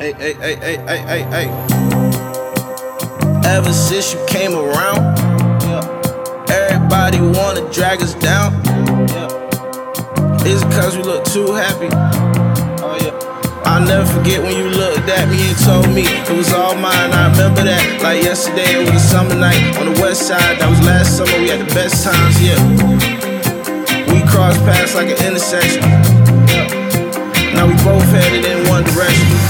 Hey, hey, hey, hey, hey, hey. Ever since you came around, yeah. everybody wanna drag us down. Yeah. Is it cause we look too happy? Oh yeah. I'll never forget when you looked at me and told me it was all mine. I remember that like yesterday. It was a summer night on the west side. That was last summer. We had the best times, yeah. We crossed paths like an intersection. Now we both headed in one direction.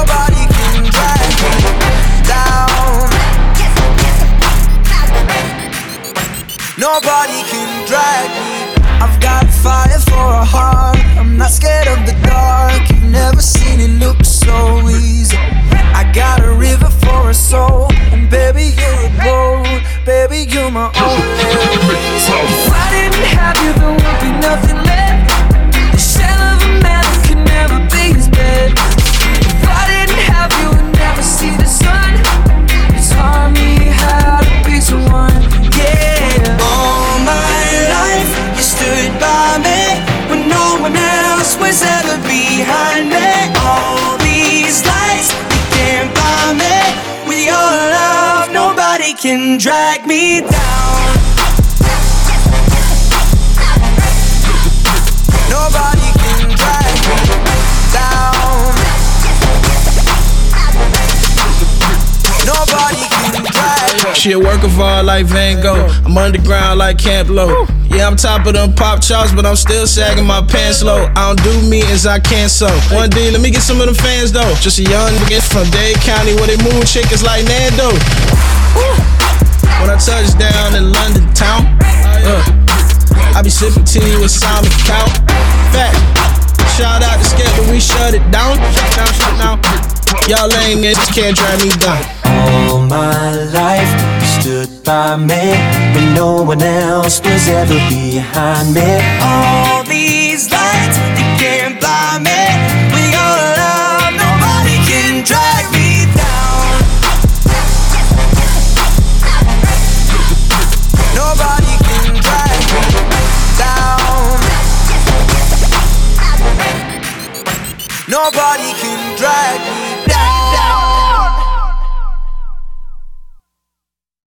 Nobody can drag me down. Nobody can drag me. I've got fire for a heart. I'm not scared of the dark. Behind me. All these lights, can't me. With your love, nobody can drag me down. She a work of art like Van Gogh. I'm underground like Camp Lo. Yeah, I'm top of them pop charts, but I'm still sagging my pants low. I don't do meetings, I cancel. One D, let me get some of them fans though. Just a young nigga from Dade County where they move chickens like Nando. When I touch down in London town, uh, I be sipping tea with Simon Cowell. Fact, shout out to Skip, but we shut it down. Y'all lame niggas can't drag me down. All my life, you stood by me when no one else was ever behind me. All these lights, they can't blind me. With your love, nobody can drag me down. Nobody can drag me down. Nobody